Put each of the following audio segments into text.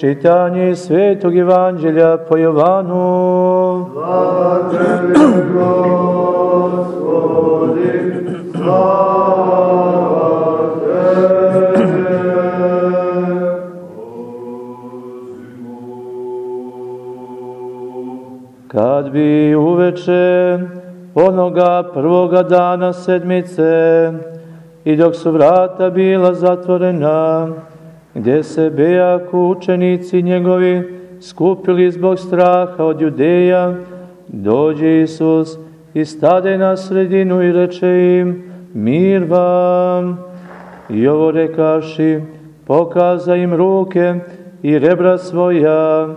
Čitanje Svetog Evanđelja po Jovanu. Slava tebi, Gospodi, slava tebi. Kad bi uveče onoga prvoga dana sedmice i dok su vrata bila zatvorena, gdje se bejaku učenici njegovi skupili zbog straha od judeja, dođe Isus i stade na sredinu i reče im, mir vam. I ovo rekaši, pokaza im ruke i rebra svoja.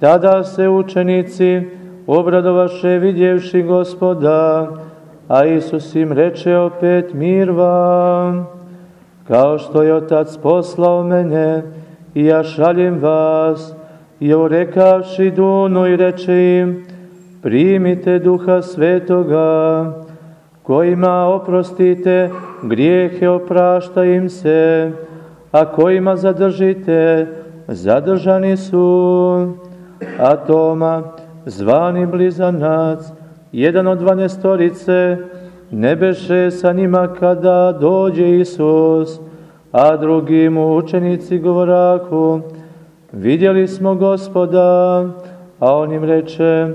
Tada se učenici obradovaše vidjevši gospoda, a Isus im reče opet mir vam. Kao što je Otac poslao mene, i ja šaljem vas, i ovo rekavši duno i reče im, primite duha svetoga, kojima oprostite grijehe oprašta im se, a kojima zadržite, zadržani su. A Toma, zvani blizanac, jedan od dvanestorice, ne beše sa njima kada dođe Isus, a drugi mu učenici govoraku, vidjeli smo gospoda, a on im reče,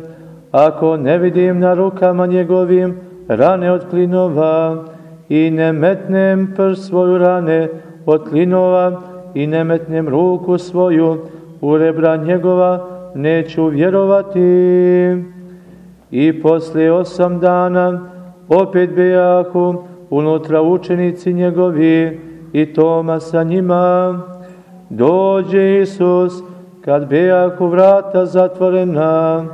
ako ne vidim na rukama njegovim rane od klinova i ne metnem prst svoju rane od klinova i ne metnem ruku svoju u rebra njegova, neću vjerovati. I posle osam dana opet bejahu unutra učenici njegovi i Toma sa njima. Dođe Isus kad bejahu vrata zatvorena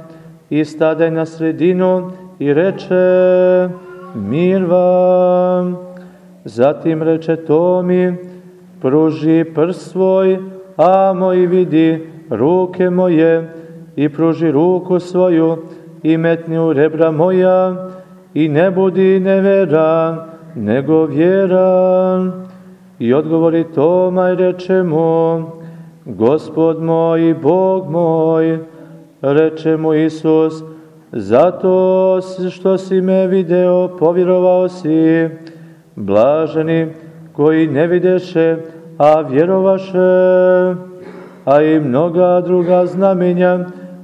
i stade na sredinu i reče mir vam. Zatim reče Tomi, pruži prst svoj, a moj vidi ruke moje i pruži ruku svoju i metni u rebra moja i ne budi neveran, nego vjeran. I odgovori Toma i reče mu, Gospod moj i Bog moj, reče mu Isus, zato što si me video, povjerovao si, blaženi koji ne videše, a vjerovaše, a i mnoga druga znamenja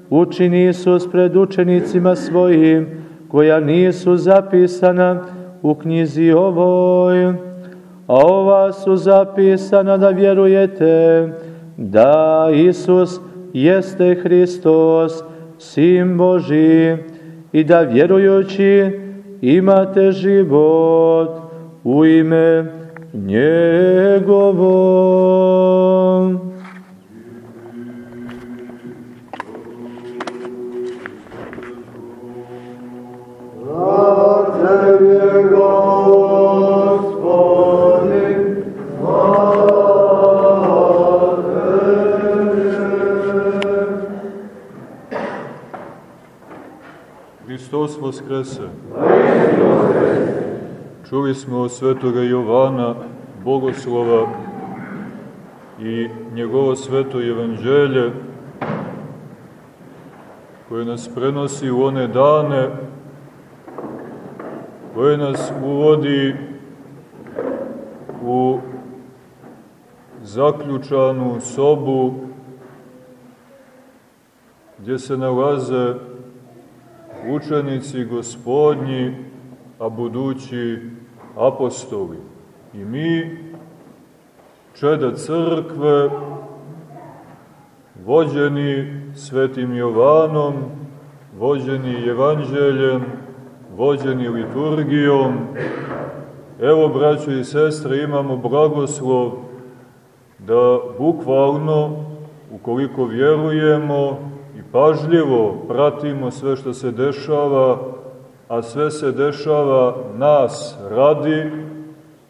učini Isus pred učenicima svojim, koja nisu zapisana u knjizi ovoj, a ova su zapisana da vjerujete da Isus jeste Hristos, Sin Boži, i da vjerujući imate život u ime njegovo. Hristos Voskrese. Čuli smo od svetoga Jovana, Bogoslova i njegovo sveto evanđelje koje nas prenosi u one dane koje nas uvodi u zaključanu sobu gdje se nalaze učenici gospodnji, a budući apostoli. I mi, čeda crkve, vođeni svetim Jovanom, vođeni evanđeljem, vođeni liturgijom, evo, braćo i sestre, imamo blagoslov da bukvalno, ukoliko vjerujemo i pažljivo pratimo sve što se dešava, a sve se dešava nas radi,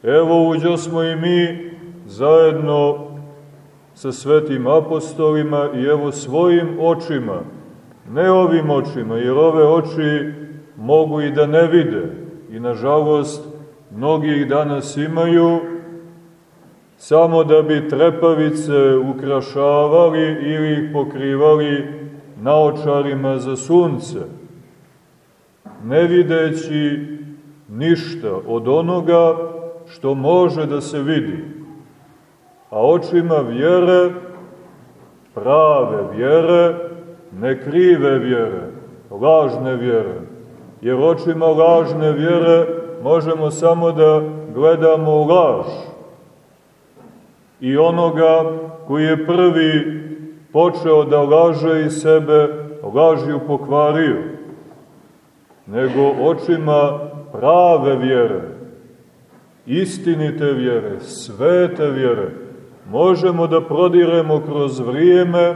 evo uđo smo i mi zajedno sa svetim apostolima i evo svojim očima, ne ovim očima, jer ove oči mogu i da ne vide. I nažalost mnogi ih danas imaju, samo da bi trepavice ukrašavali ili ih pokrivali naočarima za sunce, ne videći ništa od onoga što može da se vidi, a očima vjere, prave vjere, ne krive vjere, lažne vjere, jer očima lažne vjere možemo samo da gledamo laž i onoga koji je prvi počeo da laže i sebe, lažju pokvario, nego očima prave vjere, istinite vjere, svete vjere, možemo da prodiremo kroz vrijeme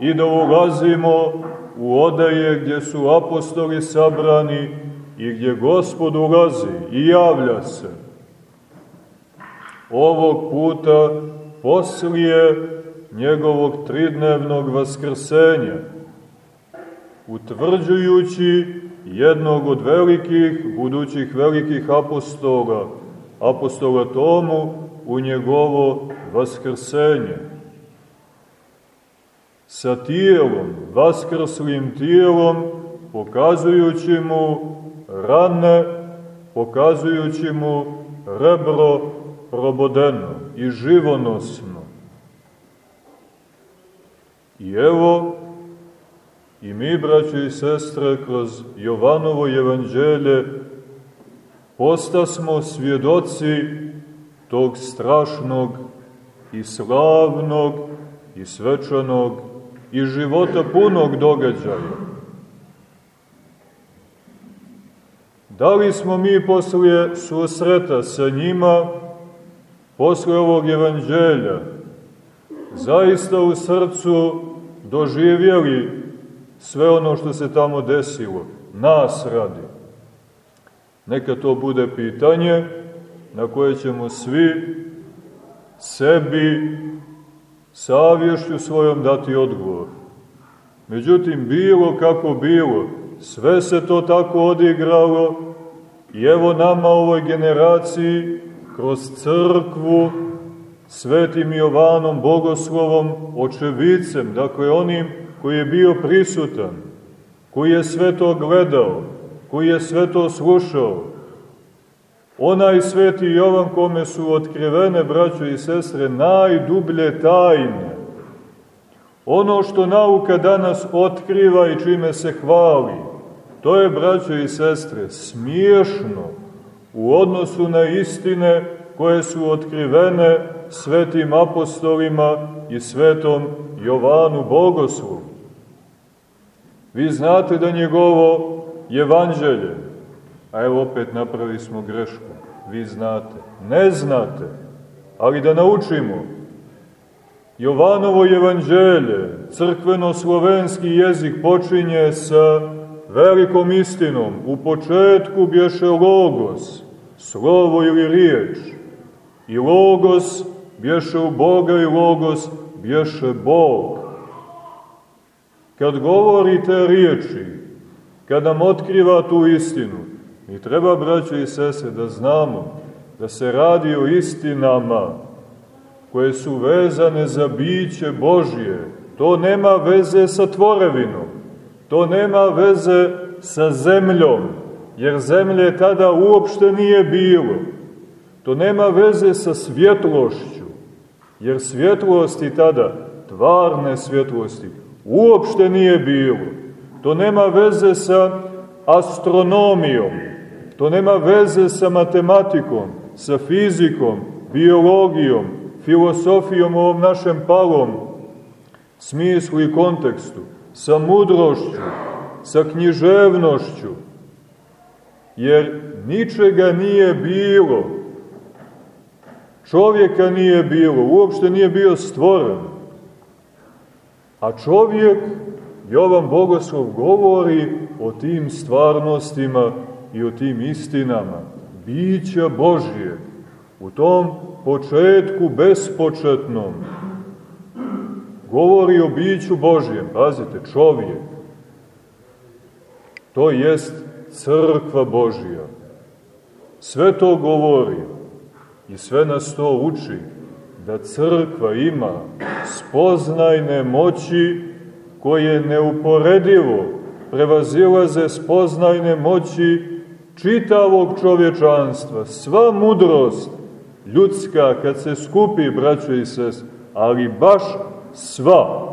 i da ulazimo u odaje gdje su apostoli sabrani i gdje Gospod ulazi i javlja se. Ovog puta poslije njegovog tridnevnog vaskrsenja, utvrđujući jednog od velikih, budućih velikih apostola, apostola Tomu, u njegovo vaskrsenje. Sa tijelom, vaskrslim tijelom, pokazujući mu rane, pokazujući mu rebro probodeno i živonosno. I evo, i mi, braći i sestre, kroz Jovanovo evanđelje postasmo svjedoci tog strašnog i slavnog i svečanog i života punog događaja. Da li smo mi poslije susreta sa njima, posle ovog evanđelja, zaista u srcu doživjeli sve ono što se tamo desilo, nas radi? Neka to bude pitanje na koje ćemo svi sebi savješću svojom dati odgovor. Međutim, bilo kako bilo, sve se to tako odigralo i evo nama ovoj generaciji kroz crkvu svetim Jovanom, bogoslovom, očevicem, dakle onim koji je bio prisutan, koji je sve to gledao, koji je sve to slušao, onaj sveti Jovan kome su otkrivene, braćo i sestre, najdublje tajne, ono što nauka danas otkriva i čime se hvali, to je, braćo i sestre, smiješno u odnosu na istine koje su otkrivene svetim apostolima i svetom Jovanu Bogoslovu. Vi znate da njegovo evanđelje, a evo opet napravili smo grešku, vi znate, ne znate, ali da naučimo, Jovanovo evanđelje, crkveno-slovenski jezik počinje sa velikom istinom. U početku bješe logos, slovo ili riječ. I logos bješe u Boga i logos bješe Bog. Kad govori te riječi, kad nam otkriva tu istinu, mi treba, braće i sese, da znamo da se radi o istinama koje su vezane za biće Božje. To nema veze sa tvorevinom, to nema veze sa zemljom, jer zemlje tada uopšte nije bilo. To nema veze sa svjetlošću, jer svjetlosti tada, tvarne svjetlosti, uopšte nije bilo. To nema veze sa astronomijom, to nema veze sa matematikom, sa fizikom, biologijom, filosofijom u ovom našem palom smislu i kontekstu, sa mudrošću, sa književnošću, jer ničega nije bilo, čovjeka nije bilo, uopšte nije bio stvoren, a čovjek, Jovan Bogoslov, govori o tim stvarnostima i o tim istinama, bića Božje, u tom početku bespočetnom, govori o biću Božjem, pazite, čovjek, to jest crkva Božja. Sve to govori i sve nas to uči da crkva ima spoznajne moći koje neuporedivo prevazilaze spoznajne moći čitavog čovječanstva. Sva mudrost ljudska kad se skupi, braćo i sest, ali baš sva,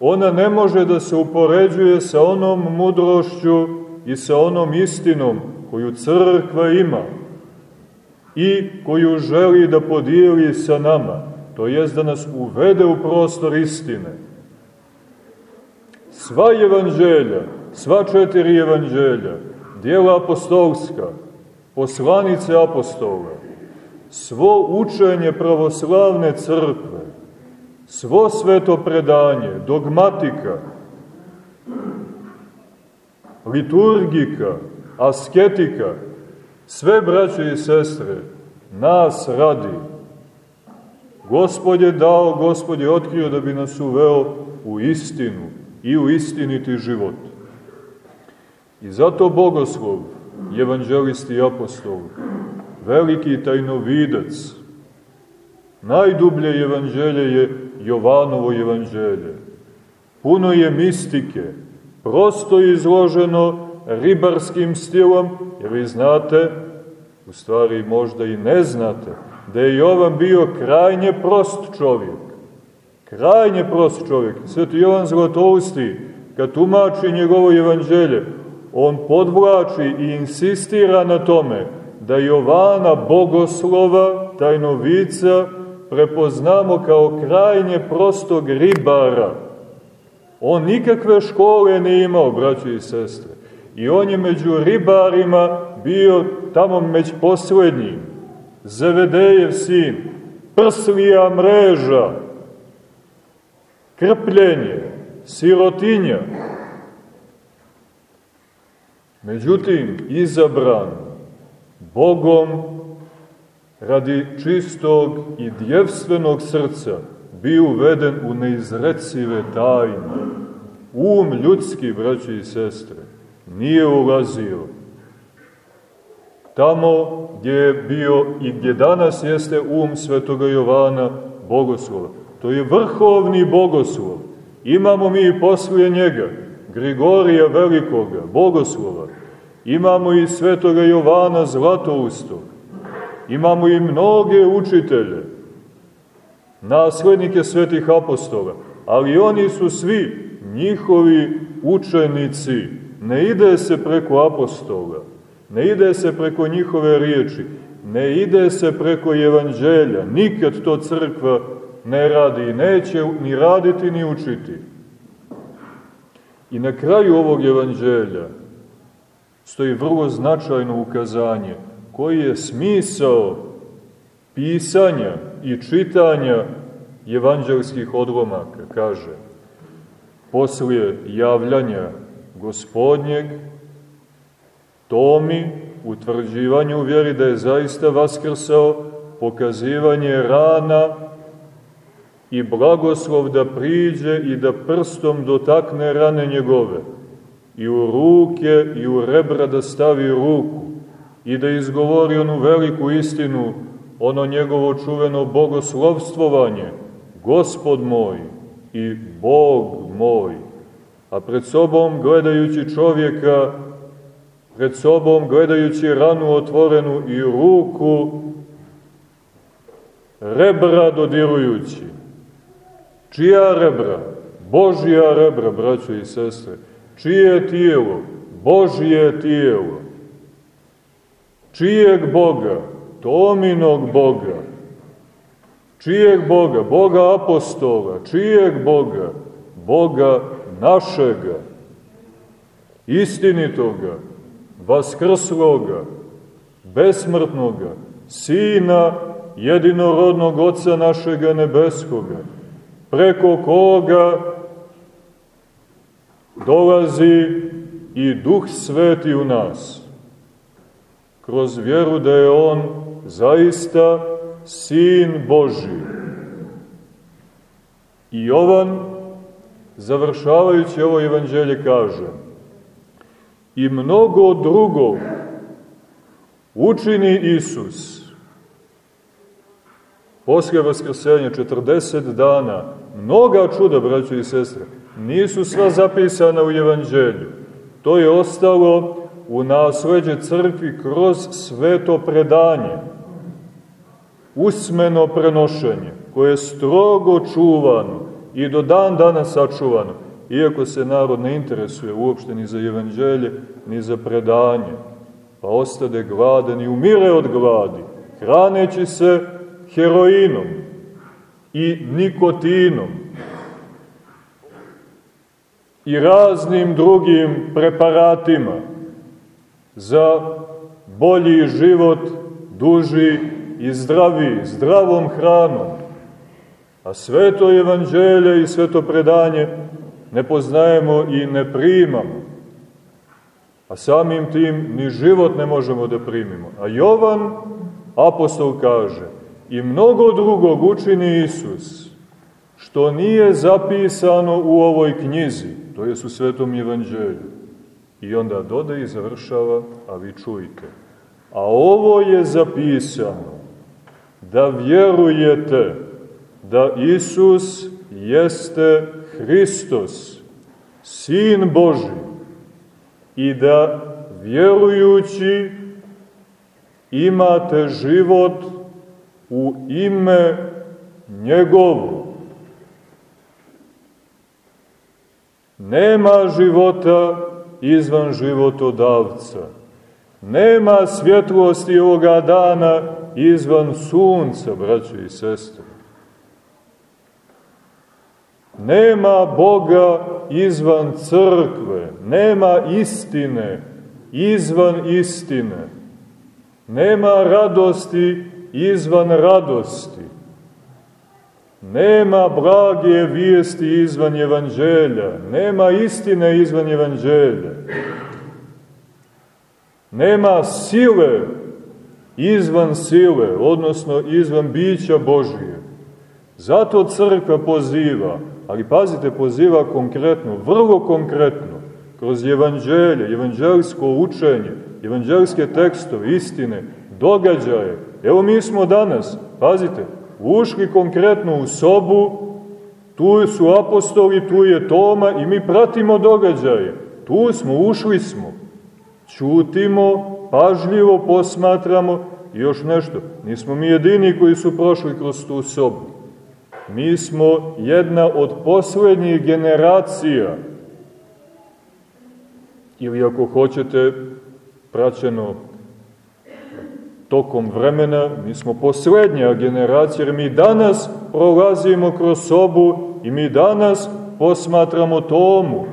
ona ne može da se upoređuje sa onom mudrošću i sa onom istinom koju crkva ima i koju želi da podijeli sa nama, to jest da nas uvede u prostor istine. Sva evanđelja, sva četiri evanđelja, dijela apostolska, poslanice apostola, svo učenje pravoslavne crkve, svo sveto predanje, dogmatika, liturgika, asketika, sve braće i sestre, nas radi. Gospod je dao, Gospod je otkrio da bi nas uveo u istinu i u istiniti život. I zato bogoslov, evanđelisti i apostol, veliki tajnovidac, najdublje evanđelje je Jovanovo evanđelje. Puno je mistike, prosto izloženo ribarskim stilom, jer vi znate, u stvari možda i ne znate, da je Jovan bio krajnje prost čovjek. Krajnje prost čovjek. Sveti Jovan Zlatousti, kad tumači njegovo evanđelje, on podvlači i insistira na tome da Jovana Bogoslova, tajnovica, prepoznamo kao krajnje prostog ribara. On nikakve škole ne imao, braći i sestre. I on je među ribarima bio tamo među poslednjim. Zevedejev sin, prslija mreža, krpljenje, sirotinja. Međutim, izabran Bogom radi čistog i djevstvenog srca bio uveden u neizrecive tajne. Um ljudski, braći i sestre, nije ulazio. Tamo gdje je bio i gdje danas jeste um svetoga Jovana Bogoslova. To je vrhovni bogoslov. Imamo mi i poslije njega, Grigorija Velikoga, bogoslova. Imamo i svetoga Jovana Zlatoustog. Imamo i mnoge učitelje, naslednike svetih apostola, ali oni su svi njihovi učenici. Ne ide se preko apostola, ne ide se preko njihove riječi, ne ide se preko evanđelja, nikad to crkva ne radi i neće ni raditi ni učiti. I na kraju ovog evanđelja stoji vrlo značajno ukazanje koji je smisao pisanja i čitanja evanđelskih odlomaka, kaže, poslije javljanja gospodnjeg, tomi, utvrđivanju vjeri da je zaista vaskrsao, pokazivanje rana i blagoslov da priđe i da prstom dotakne rane njegove i u ruke i u rebra da stavi ruku i da izgovori onu veliku istinu, ono njegovo čuveno bogoslovstvovanje, Gospod moj i Bog moj, a pred sobom gledajući čovjeka, pred sobom gledajući ranu otvorenu i ruku, rebra dodirujući. Čija rebra? Božija rebra, braćo i sestre. Čije tijelo? Božije tijelo. Čijeg Boga? Tominog Boga. Čijeg Boga? Boga apostola. Čijeg Boga? Boga našega. Istinitoga, vaskrsloga, besmrtnoga, Sina jedinorodnog Oca našega nebeskoga, preko koga dolazi i Duh Sveti u nas kroz vjeru da je On zaista Sin Boži. I Jovan, završavajući ovo evanđelje, kaže i mnogo drugog učini Isus, poslije Vaskrsenja, 40 dana, mnoga čuda, braćo i sestre, nisu sva zapisana u Evanđelju. To je ostalo u nasleđe crkvi kroz sveto predanje, usmeno prenošenje, koje je strogo čuvano i do dan dana sačuvano, iako se narod ne interesuje uopšte ni za evanđelje, ni za predanje, pa ostade gladan i umire od gladi, hraneći se heroinom i nikotinom i raznim drugim preparatima za bolji život, duži i zdravi, zdravom hranom. A sveto evanđelje i sveto predanje ne poznajemo i ne primamo. A samim tim ni život ne možemo da primimo. A Jovan, apostol kaže, i mnogo drugog učini Isus, što nije zapisano u ovoj knjizi, to je u Svetom Evanđelju. I onda doda i završava, a vi čujte. A ovo je zapisano, da vjerujete da Isus jeste Hristos, Sin Boži, i da vjerujući imate život u ime njegovo. Nema života izvan životodavca. Nema svjetlosti ovoga dana izvan sunca, braćo i sestre. Nema Boga izvan crkve, nema istine izvan istine, nema radosti izvan radosti, nema blage vijesti izvan evanđelja, nema istine izvan evanđelja, nema sile izvan sile, odnosno izvan bića Božije. Zato crkva poziva Ali pazite, poziva konkretno, vrlo konkretno, kroz evanđelje, evanđelsko učenje, evanđelske tekstove, istine, događaje. Evo mi smo danas, pazite, ušli konkretno u sobu, tu su apostoli, tu je Toma i mi pratimo događaje. Tu smo, ušli smo. Čutimo, pažljivo posmatramo i još nešto. Nismo mi jedini koji su prošli kroz tu sobu. Mi smo jedna od poslednjih generacija, ili ako hoćete, praćeno tokom vremena, mi smo poslednja generacija, jer mi danas prolazimo kroz sobu i mi danas posmatramo tomu,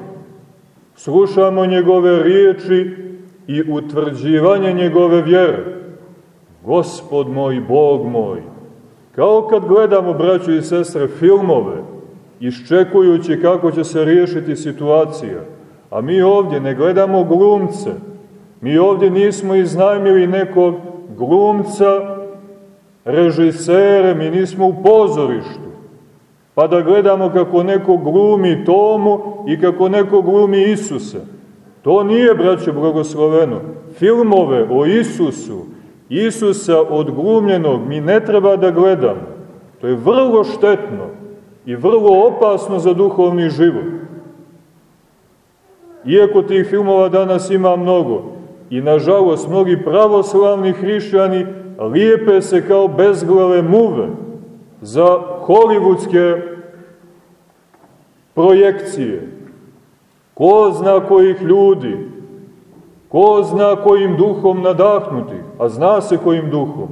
slušamo njegove riječi i utvrđivanje njegove vjere. Gospod moj, Bog moj, Kao kad gledamo, braćo i sestre, filmove, iščekujući kako će se riješiti situacija, a mi ovdje ne gledamo glumce, mi ovdje nismo iznajmili nekog glumca, režisere, mi nismo u pozorištu, pa da gledamo kako neko glumi Tomu i kako neko glumi Isusa. To nije, braćo, blagosloveno. Filmove o Isusu, Isusa odglumljenog mi ne treba da gledamo. To je vrlo štetno i vrlo opasno za duhovni život. Iako tih filmova danas ima mnogo i nažalost mnogi pravoslavni hrišćani lijepe se kao bezglave muve za hollywoodske projekcije. Ko zna kojih ljudi, Ko zna kojim duhom nadahnuti, a zna se kojim duhom.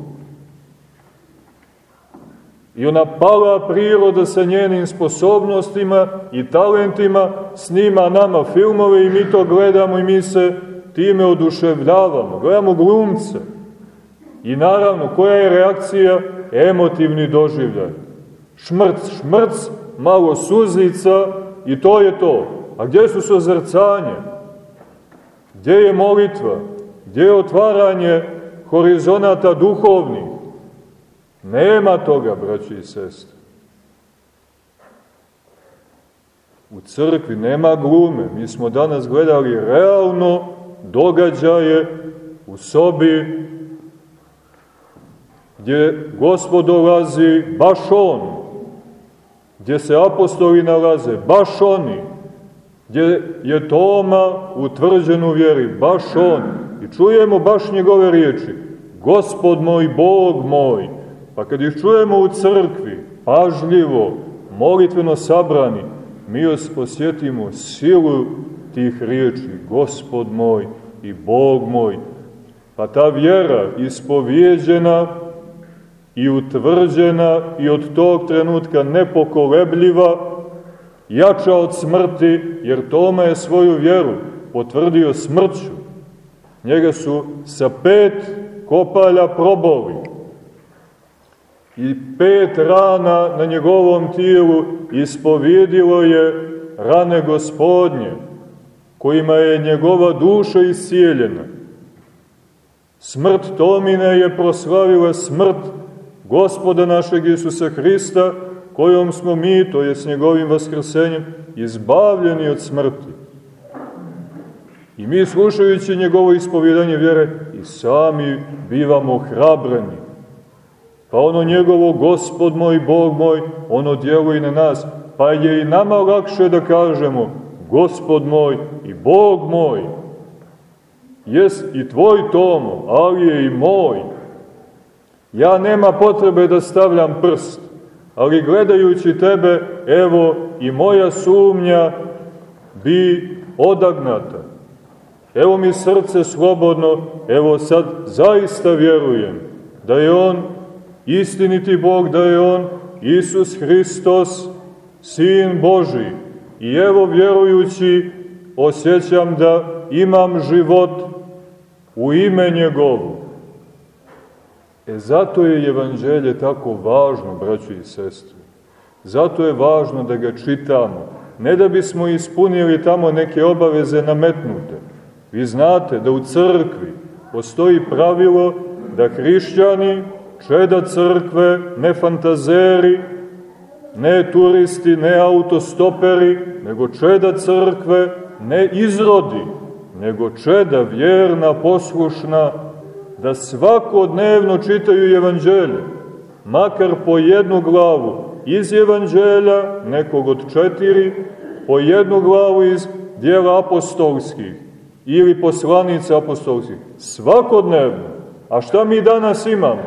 I ona pala priroda sa njenim sposobnostima i talentima snima nama filmove i mi to gledamo i mi se time oduševljavamo. Gledamo glumce. I naravno, koja je reakcija? Emotivni doživljaj. Šmrc, šmrc, malo suzica i to je to. A gdje su sozrcanje? Gdje je molitva? Gdje je otvaranje horizonata duhovnih? Nema toga, braći i sestre. U crkvi nema glume. Mi smo danas gledali realno događaje u sobi gdje gospod dolazi, baš on, gdje se apostoli nalaze, baš oni, gdje je Toma utvrđen u vjeri, baš on, i čujemo baš njegove riječi, gospod moj, Bog moj, pa kad ih čujemo u crkvi, pažljivo, molitveno sabrani, mi osjetimo silu tih riječi, gospod moj i Bog moj, pa ta vjera ispovjeđena i utvrđena i od tog trenutka nepokolebljiva, jača od smrti, jer Toma je svoju vjeru potvrdio smrću. Njega su sa pet kopalja proboli i pet rana na njegovom tijelu ispovjedilo je rane gospodnje, kojima je njegova duša iscijeljena. Smrt Tomine je proslavila smrt gospoda našeg Isusa Hrista, kojom smo mi, to je s njegovim vaskrsenjem, izbavljeni od smrti. I mi slušajući njegovo ispovjedanje vjere i sami bivamo hrabreni. Pa ono njegovo gospod moj, Bog moj, ono djeluje na nas, pa je i nama lakše da kažemo gospod moj i Bog moj. Jes i tvoj Tomo, ali je i moj. Ja nema potrebe da stavljam prst, ali gledajući tebe, evo i moja sumnja bi odagnata. Evo mi srce slobodno, evo sad zaista vjerujem da je On istiniti Bog, da je On Isus Hristos, Sin Boži. I evo vjerujući osjećam da imam život u ime njegovu. E zato je evanđelje tako važno, braći i sestre. Zato je važno da ga čitamo. Ne da bismo ispunili tamo neke obaveze nametnute. Vi znate da u crkvi postoji pravilo da hrišćani, čeda crkve, ne fantazeri, ne turisti, ne autostoperi, nego čeda crkve, ne izrodi, nego čeda vjerna, poslušna, da svakodnevno čitaju evanđelje, makar po jednu glavu iz evanđelja, nekog od četiri, po jednu glavu iz dijela apostolskih ili poslanica apostolskih, svakodnevno. A šta mi danas imamo?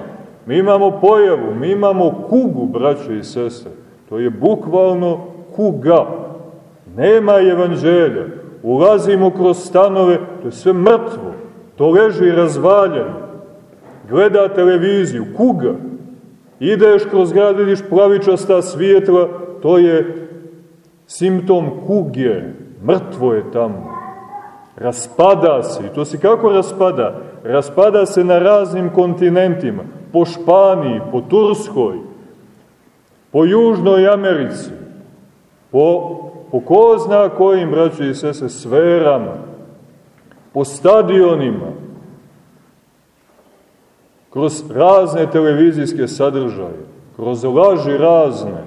Mi imamo pojavu, mi imamo kugu, braće i sestre. To je bukvalno kuga. Nema evanđelja. Ulazimo kroz stanove, to je sve mrtvo. To leži razvaljeno. Gleda televiziju, kuga. Ideš kroz grad, vidiš plavičasta svijetla, to je simptom kuge. Mrtvo je tamo. Raspada se. I to se kako raspada? Raspada se na raznim kontinentima. Po Španiji, po Turskoj, po Južnoj Americi, po, po ko zna kojim, braćo i sese, sferama, po stadionima, kroz razne televizijske sadržaje, kroz laži razne,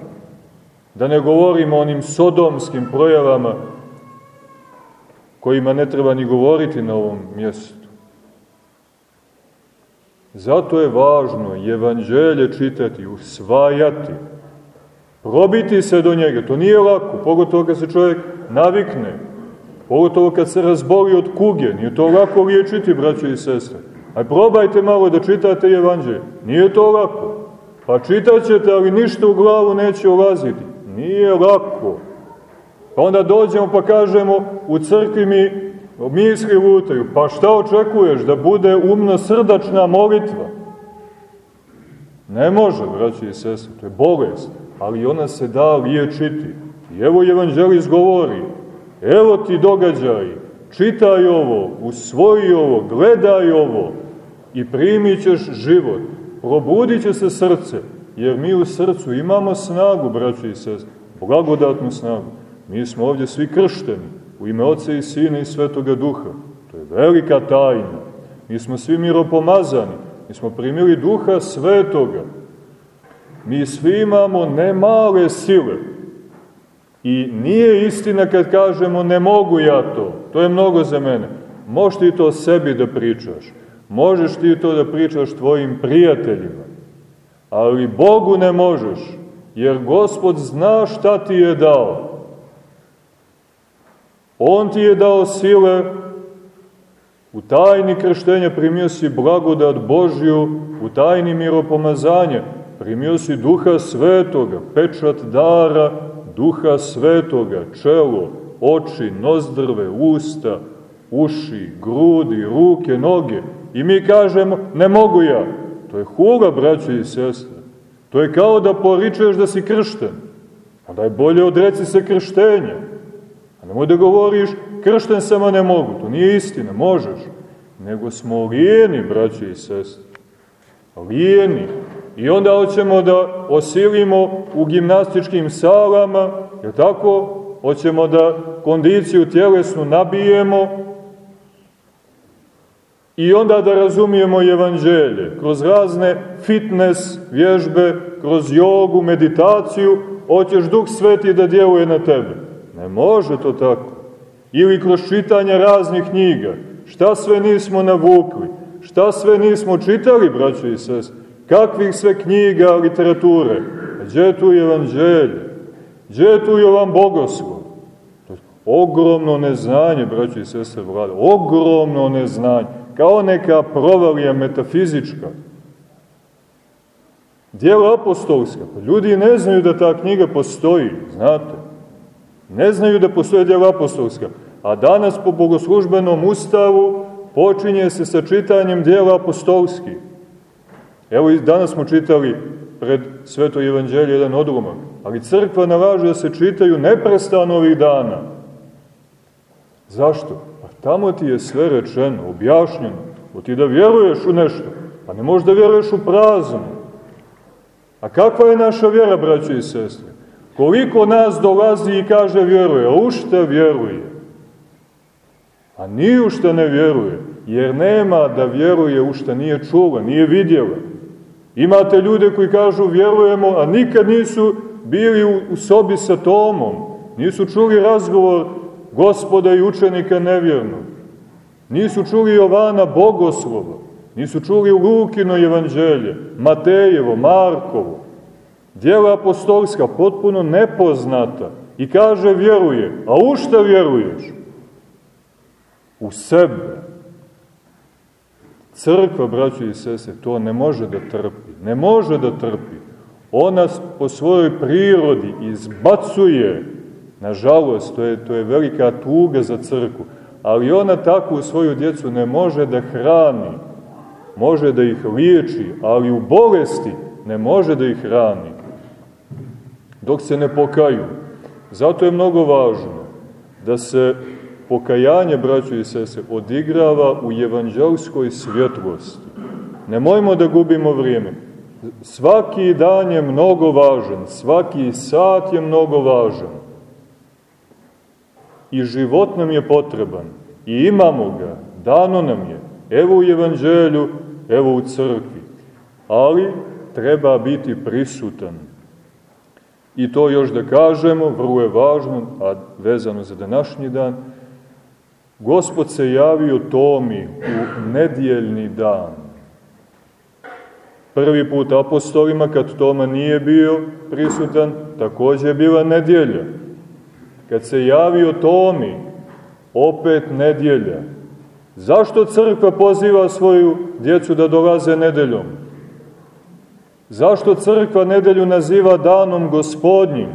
da ne govorimo o onim sodomskim projavama kojima ne treba ni govoriti na ovom mjestu. Zato je važno evanđelje čitati, usvajati, probiti se do njega. To nije lako, pogotovo kad se čovjek navikne, pogotovo kad se razboli od kuge. Nije to lako liječiti, braćo i sestre. Aj probajte malo da čitate evanđelje. Nije to lako. Pa čitat ćete, ali ništa u glavu neće ulaziti. Nije lako. Pa onda dođemo pa kažemo, u crkvi mi misli lutaju. Pa šta očekuješ? Da bude umno srdačna molitva? Ne može, braći i sese, to je bolest, ali ona se da liječiti. I evo evanđelist govori, evo ti događaj, čitaj ovo, usvoji ovo, gledaj ovo i primit ćeš život. Probudit će se srce, jer mi u srcu imamo snagu, braći i sese, blagodatnu snagu. Mi smo ovdje svi kršteni u ime Oca i Sina i Svetoga Duha. To je velika tajna. Mi smo svi miropomazani. Mi smo primili Duha Svetoga. Mi svi imamo nemale sile. I nije istina kad kažemo ne mogu ja to. To je mnogo za mene. Možeš ti to sebi da pričaš. Možeš ti to da pričaš tvojim prijateljima. Ali Bogu ne možeš, jer Gospod zna šta ti je dao. On ti je dao sile, u tajni krštenja primio si blagodat Božju, u tajni miropomazanja primio si duha svetoga, pečat dara duha svetoga, čelo, oči, nozdrve, usta, uši, grudi, ruke, noge. I mi kažemo, ne mogu ja. To je hula, braćo i sestre. To je kao da poričeš da si kršten. Onda je bolje odreci se krštenja. A nemoj da govoriš, kršten sam, a ne mogu. To nije istina, možeš. Nego smo lijeni, braćo i sestre. Lijeni. I onda hoćemo da osilimo u gimnastičkim salama, je tako? Hoćemo da kondiciju tjelesnu nabijemo i onda da razumijemo evanđelje. Kroz razne fitness vježbe, kroz jogu, meditaciju, hoćeš Duh Sveti da djeluje na tebe. Ne može to tako. Ili kroz čitanje raznih knjiga. Šta sve nismo navukli? Šta sve nismo čitali, braćo i sest? Kakvih sve knjiga, literature? Gdje je tu evanđelje? Gdje je tu Jovan Bogoslov? Ogromno neznanje, braćo i sestre vlade. Ogromno neznanje. Kao neka provalija metafizička. Dijela apostolska. Pa ljudi ne znaju da ta knjiga postoji, znate. Ne znaju da postoje dijela apostolska. A danas po bogoslužbenom ustavu počinje se sa čitanjem dijela apostolskih. Evo i danas smo čitali pred Sveto Evanđelje jedan odlomak, ali crkva nalaže da se čitaju neprestano ovih dana. Zašto? Pa tamo ti je sve rečeno, objašnjeno. O ti da vjeruješ u nešto, pa ne možeš da vjeruješ u prazno. A kakva je naša vjera, braći i sestre? Koliko nas dolazi i kaže vjeruje, a u šta vjeruje? A ni u šta ne vjeruje, jer nema da vjeruje u šta nije čula, nije vidjela. Imate ljude koji kažu vjerujemo, a nikad nisu bili u, sobi sa Tomom, nisu čuli razgovor gospoda i učenika nevjernog, nisu čuli Jovana Bogoslova, nisu čuli Lukino evanđelje, Matejevo, Markovo, djela apostolska, potpuno nepoznata, i kaže vjeruje, a u šta vjeruješ? U sebe. Crkva, braćo i sese, to ne može da trpi. Ne može da trpi. Ona po svojoj prirodi izbacuje, nažalost, to je, to je velika tuga za crkvu, ali ona takvu svoju djecu ne može da hrani. Može da ih liječi, ali u bolesti ne može da ih hrani. Dok se ne pokaju. Zato je mnogo važno da se pokajanje, braćo i sese, odigrava u evanđelskoj svjetlosti. Nemojmo da gubimo vrijeme. Svaki dan je mnogo važan, svaki sat je mnogo važan. I život nam je potreban. I imamo ga, dano nam je. Evo u evanđelju, evo u crkvi. Ali treba biti prisutan. I to još da kažemo, vrlo je važno, a vezano za današnji dan, Gospod se javio Tomi u nedjeljni dan. Prvi put apostolima, kad Toma nije bio prisutan, takođe je bila nedjelja. Kad se javio Tomi, opet nedjelja. Zašto crkva poziva svoju djecu da dolaze nedeljom? Zašto crkva nedelju naziva danom gospodnjim?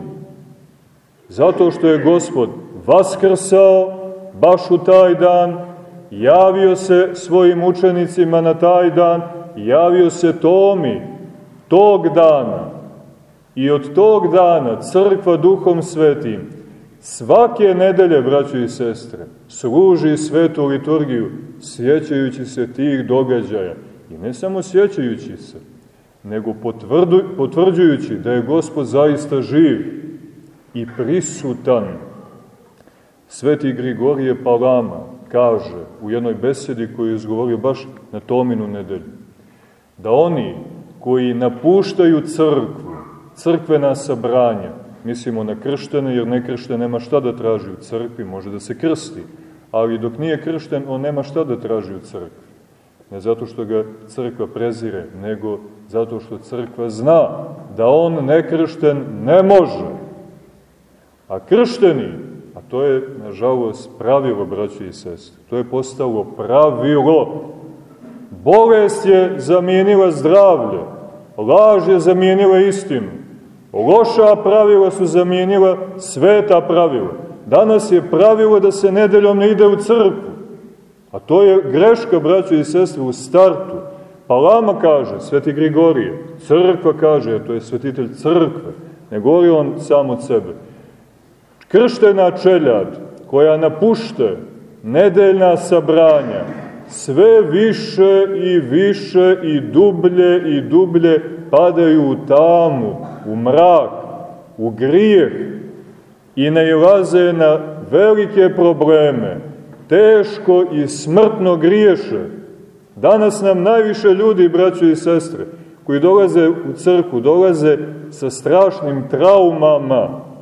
Zato što je gospod vaskrsao, baš u taj dan, javio se svojim učenicima na taj dan, javio se Tomi tog dana. I od tog dana crkva duhom svetim svake nedelje, braćo i sestre, služi svetu liturgiju, sjećajući se tih događaja. I ne samo sjećajući se, nego potvrđujući da je Gospod zaista živ i prisutan Sveti Grigorije Palama kaže u jednoj besedi koju je izgovorio baš na Tominu nedelju, da oni koji napuštaju crkvu, crkvena sabranja, mislimo na krštene, jer nekršten nema šta da traži u crkvi, može da se krsti, ali dok nije kršten, on nema šta da traži u crkvi. Ne zato što ga crkva prezire, nego zato što crkva zna da on nekršten ne može. A kršteni, to je, nažalost, pravilo, braći i sestri, to je postalo pravilo. Bolest je zamijenila zdravlje, laž je zamijenila istinu, loša pravila su zamijenila sveta pravila. Danas je pravilo da se nedeljom ne ide u crkvu, a to je greška, braći i sestre, u startu. Palama kaže, sveti Grigorije, crkva kaže, to je svetitelj crkve, ne govori on sam od sebe. Krštena čeljad koja napušte nedeljna sabranja, sve više i više i dublje i dublje padaju u tamu, u mrak, u grijeh i ne ilaze na velike probleme, teško i smrtno griješe. Danas nam najviše ljudi, braćo i sestre, koji dolaze u crku, dolaze sa strašnim traumama,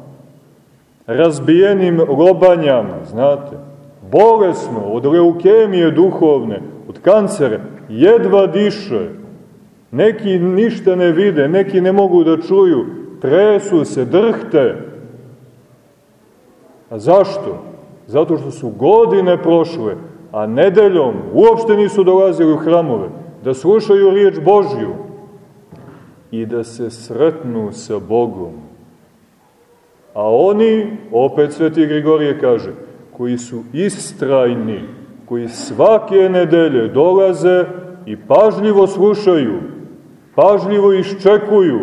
razbijenim lobanjama, znate, bolesno, od leukemije duhovne, od kancera, jedva diše, neki ništa ne vide, neki ne mogu da čuju, tresu se, drhte. A zašto? Zato što su godine prošle, a nedeljom uopšte nisu dolazili u hramove, da slušaju riječ Božju i da se sretnu sa Bogom. A oni, opet sveti Grigorije kaže, koji su istrajni, koji svake nedelje dolaze i pažljivo slušaju, pažljivo iščekuju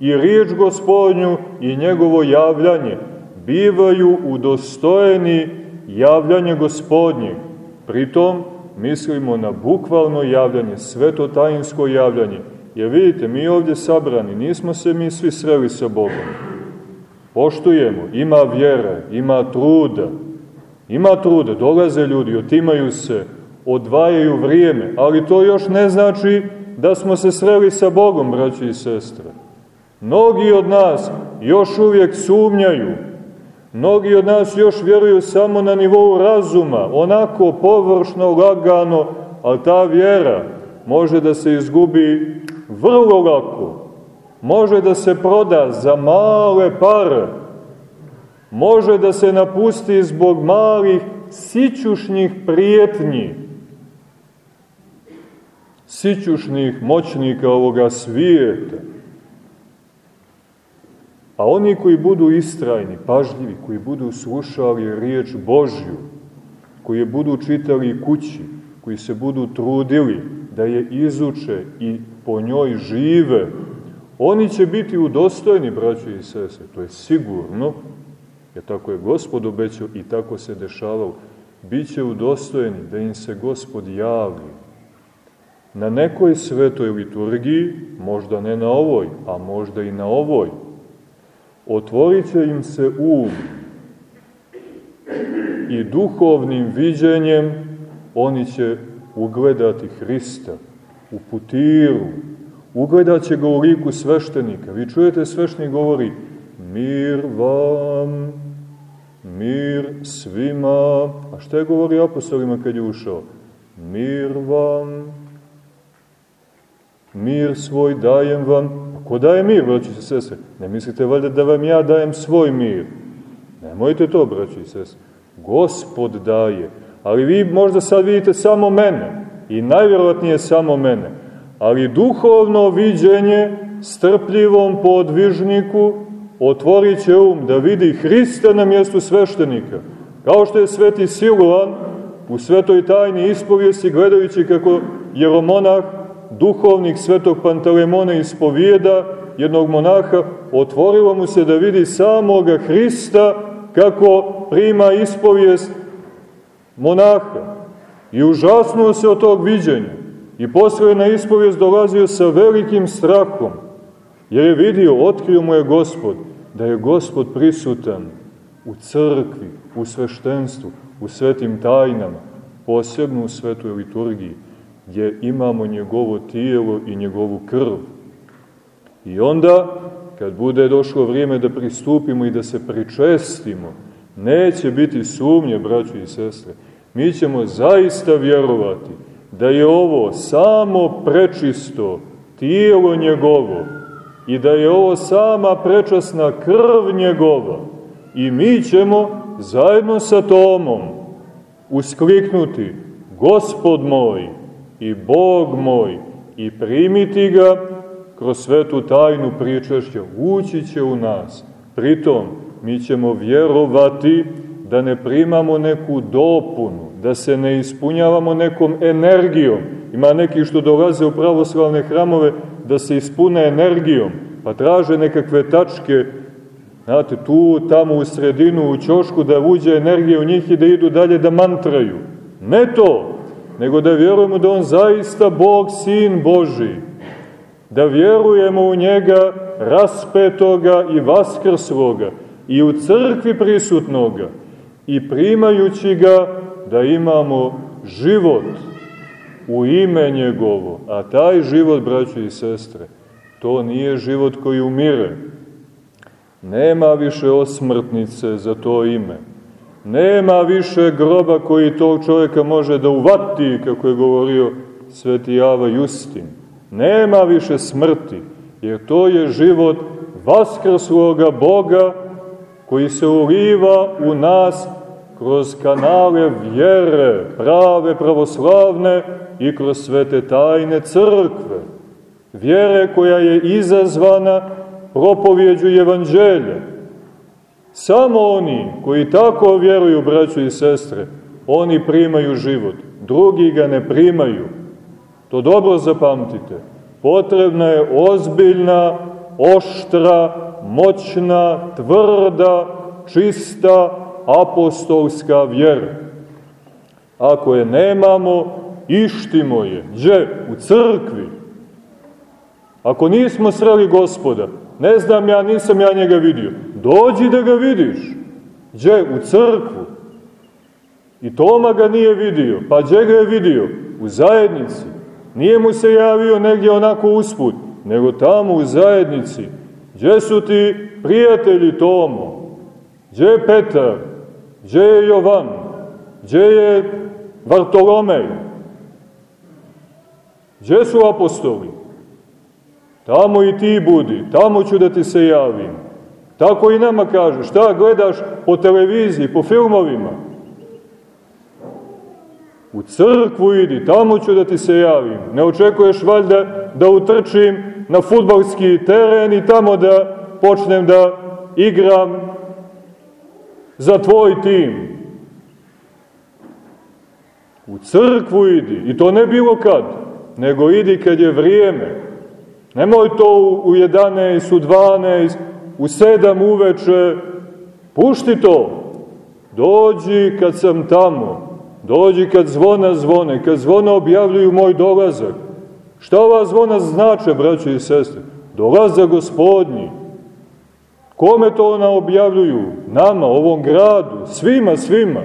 i riječ gospodnju i njegovo javljanje, bivaju udostojeni javljanja gospodnjeg. Pritom mislimo na bukvalno javljanje, svetotajinsko javljanje. Jer vidite, mi ovdje sabrani, nismo se mi svi sreli sa Bogom. Poštujemo, ima vjere, ima truda, ima truda, dolaze ljudi, otimaju se, odvajaju vrijeme, ali to još ne znači da smo se sreli sa Bogom, braći i sestre. Mnogi od nas još uvijek sumnjaju, Mnogi od nas još vjeruju samo na nivou razuma, onako površno, lagano, ali ta vjera može da se izgubi vrlo lako. Može da se proda za male pare. Može da se napusti zbog malih sićušnjih prijetnji. Sićušnih moćnika ovoga svijeta. A oni koji budu istrajni, pažljivi, koji budu slušali riječ Božju, koji je budu čitali kući, koji se budu trudili da je izuče i po njoj žive, oni će biti udostojni, braćo i sese, to je sigurno, jer tako je Gospod obećao i tako se dešavalo, bit će udostojni da im se Gospod javi. Na nekoj svetoj liturgiji, možda ne na ovoj, a možda i na ovoj, otvorit će im se um i duhovnim viđenjem oni će ugledati Hrista u putiru, ugledat će ga u liku sveštenika. Vi čujete sveštenik govori mir vam, mir svima. A šta je govori apostolima kad je ušao? Mir vam, mir svoj dajem vam, Ko daje mir, braći i sese? Ne mislite valjda da vam ja dajem svoj mir? Nemojte to, braći i sese. Gospod daje. Ali vi možda sad vidite samo mene. I najvjerovatnije samo mene. Ali duhovno viđenje strpljivom podvižniku otvorit će um da vidi Hrista na mjestu sveštenika. Kao što je sveti Siluan u svetoj tajni ispovijesti gledajući kako jeromonah duhovnik svetog Pantelemona ispovijeda jednog monaha, otvorilo mu se da vidi samoga Hrista kako prima ispovijest monaha. I užasnuo se od tog viđenja. I posle na ispovijest dolazio sa velikim strahom, jer je vidio, otkrio mu je gospod, da je gospod prisutan u crkvi, u sveštenstvu, u svetim tajnama, posebno u svetoj liturgiji gdje imamo njegovo tijelo i njegovu krv. I onda, kad bude došlo vrijeme da pristupimo i da se pričestimo, neće biti sumnje, braći i sestre. Mi ćemo zaista vjerovati da je ovo samo prečisto tijelo njegovo i da je ovo sama prečasna krv njegova i mi ćemo zajedno sa Tomom uskliknuti Gospod moj i Bog moj i primiti ga kroz svetu tajnu pričašća, ući će u nas. Pritom, mi ćemo vjerovati da ne primamo neku dopunu, da se ne ispunjavamo nekom energijom. Ima neki što dolaze u pravoslavne hramove da se ispune energijom, pa traže nekakve tačke, znate, tu, tamo u sredinu, u ćošku, da uđe energija u njih i da idu dalje da mantraju. Ne to, nego da vjerujemo da on zaista Bog, Sin Boži, da vjerujemo u njega raspetoga i vaskrsloga i u crkvi prisutnoga i primajući ga da imamo život u ime njegovo, a taj život, braćo i sestre, to nije život koji umire. Nema više osmrtnice za to ime. Nema više groba koji tog čovjeka može da uvati, kako je govorio sveti Java Justin. Nema više smrti, jer to je život vaskrsloga Boga koji se uliva u nas kroz kanale vjere, prave pravoslavne i kroz svete tajne crkve. Vjere koja je izazvana propovjeđu evanđelja. Samo oni koji tako vjeruju, braćo i sestre, oni primaju život, drugi ga ne primaju. To dobro zapamtite. Potrebna je ozbiljna, oštra, moćna, tvrda, čista, apostolska vjera. Ako je nemamo, ištimo je. Gdje? U crkvi. Ako nismo sreli gospoda, ne znam ja, nisam ja njega vidio, dođi da ga vidiš. Gdje? U crkvu. I Toma ga nije vidio. Pa gdje ga je vidio? U zajednici. Nije mu se javio negdje onako usput, nego tamo u zajednici. Gdje su ti prijatelji Tomo? Gdje je Petar? Gdje je Jovan? Gdje je Vartolomej? Gdje su apostoli? Tamo i ti budi, tamo ću da ti se javim. Tako i nama kaže, šta gledaš po televiziji, po filmovima? U crkvu idi, tamo ću da ti se javim. Ne očekuješ valjda da utrčim na futbalski teren i tamo da počnem da igram za tvoj tim. U crkvu idi, i to ne bilo kad, nego idi kad je vrijeme. Nemoj to u 11, u 12, u 7 uveče, pušti to. Dođi kad sam tamo, dođi kad zvona zvone, kad zvona objavljuju moj dolazak. Šta ova zvona znače, braćo i sestre? Dolazak gospodnji. Kome to ona objavljuju? Nama, ovom gradu, svima, svima.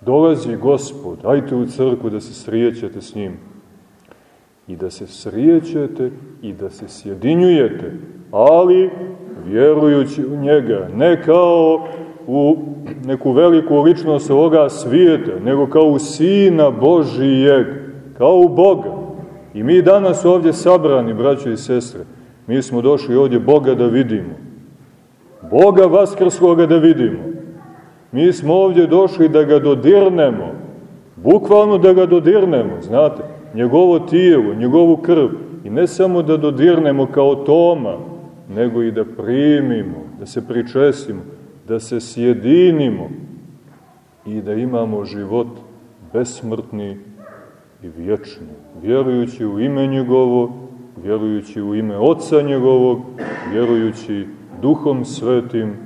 Dolazi gospod, ajte u crku da se srijećete s njim. I da se srijećete i da se sjedinjujete, ali vjerujući u njega, ne kao u neku veliku ličnost ovoga svijeta, nego kao u Sina Božijeg, kao u Boga. I mi danas ovdje sabrani, braćo i sestre, Mi smo došli ovdje Boga da vidimo. Boga vaskrsloga da vidimo. Mi smo ovdje došli da ga dodirnemo. Bukvalno da ga dodirnemo, znate. Njegovo tijelo, njegovu krv. I ne samo da dodirnemo kao Toma, nego i da primimo, da se pričesimo, da se sjedinimo i da imamo život besmrtni i vječni, vjerujući u ime njegovo vjerujući u ime Otca njegovog, vjerujući Duhom Svetim,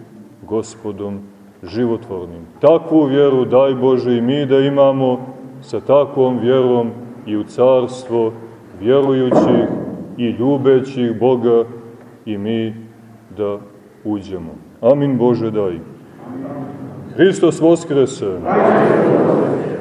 Gospodom životvornim. Takvu vjeru, daj Bože, i mi da imamo sa takvom vjerom i u carstvo vjerujućih i ljubećih Boga i mi da uđemo. Amin Bože daj. Hristos Voskrese! Amin.